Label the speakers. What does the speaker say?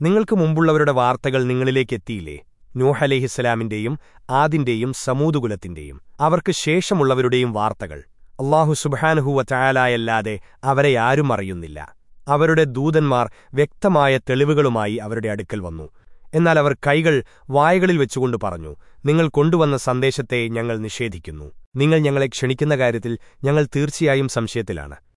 Speaker 1: നിങ്ങൾക്ക് മുമ്പുള്ളവരുടെ വാർത്തകൾ നിങ്ങളിലേക്കെത്തിയില്ലേ? നൂഹലേഹിസ്സലാമിന്റെയും ആദിന്റെയും സമൂതുകുലത്തിന്റെയും അവർക്ക് ശേഷമുള്ളവരുടെയും വാർത്തകൾ. അള്ളാഹു സുബാനുഹൂവ ചായാലായല്ലാതെ അവരെ ആരും അറിയുന്നില്ല. അവരുടെ ദൂതന്മാർ വ്യക്തമായ തെളിവുകളുമായി അവരുടെ അടുക്കൽ വന്നു. എന്നാൽ അവർ കൈകൾ വായകളിൽ വെച്ചുകൊണ്ട് പറഞ്ഞു നിങ്ങൾ കൊണ്ടുവന്ന സന്ദേശത്തെ ഞങ്ങൾ നിഷേധിക്കുന്നു. നിങ്ങൾ ഞങ്ങളെ ക്ഷണിക്കുന്ന കാര്യത്തിൽ ഞങ്ങൾ തീർച്ചയായും സംശയത്തിലാണ്.